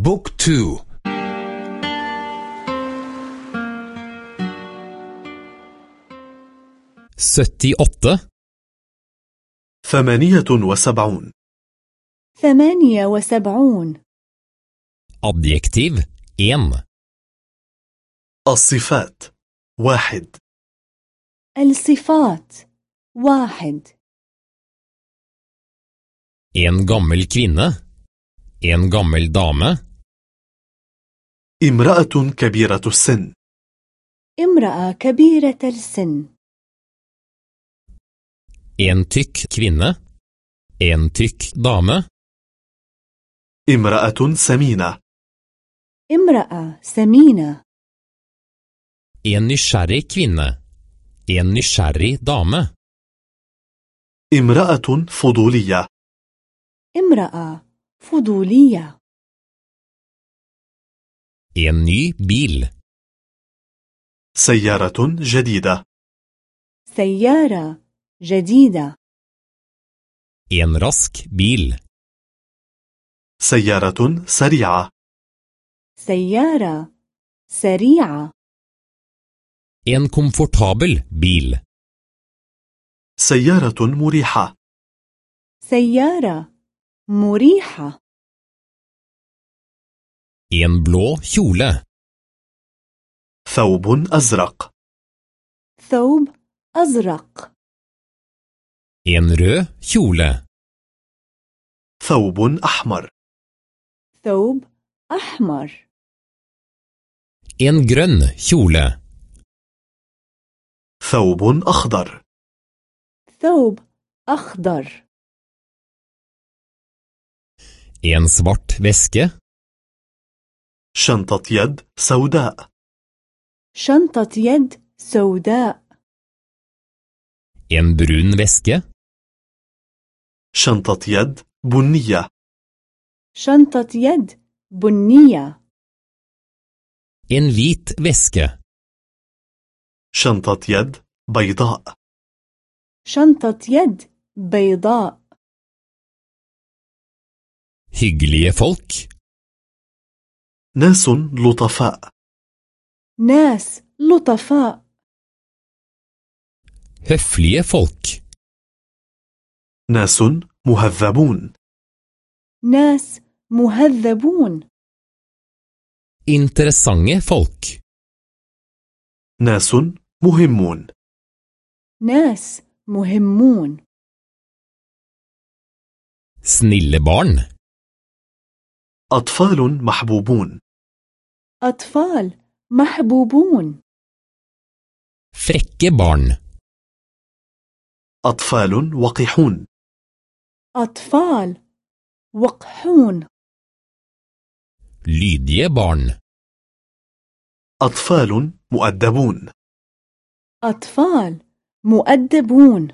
Book two. syttiåtte ثمانية وسبعون. ثمانية وسبعون. Adjektiv 1 الصفات. واحد. الصفات. واحد. En gammel kvinne. En gammel dame. امرأة كبيرة السن. امرأة كبيرة السن. En tykk kvinne En tykk dame. امرأة سمينة. امرأة سمينة. En nysgjerrig kvinne. En nysgjerrig dame. امرأة فضولية. امرأة فضولية. En ny bil. سيارة جديدة. سيارة جديدة. En rask bil. سيارة سريعة. سيارة سريعة. En komfortabel bil. سيارة مريحة. سيارة مريحة. En blå kjole ثوب أزرق ثوب أزرق En rød kjole ثوب أحمر ثوب أحمر En grønn kjole ثوب أخضر ثوب أخضر En svart veske شنطة يد سوداء. شنطة يد سوداء. En brun veske. شنطة يد بنية. شنطة يد بنية. En hvit veske. شنطة يد بيضاء. شنطة يد بيضاء. Hyggelige folk. ناس لطفاء. ناس لطفاء. Høflige folk. ناس مهذبون. ناس مهذبون. Interessante folk. ناس مهمون. ناس مهمون. Snille barn. أطفال محبوبون. أطفال محبوبون. Frekke barn. أطفال وقحون. أطفال وقحون. Lydige barn. أطفال مؤدبون. أطفال مؤدبون.